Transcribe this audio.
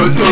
What the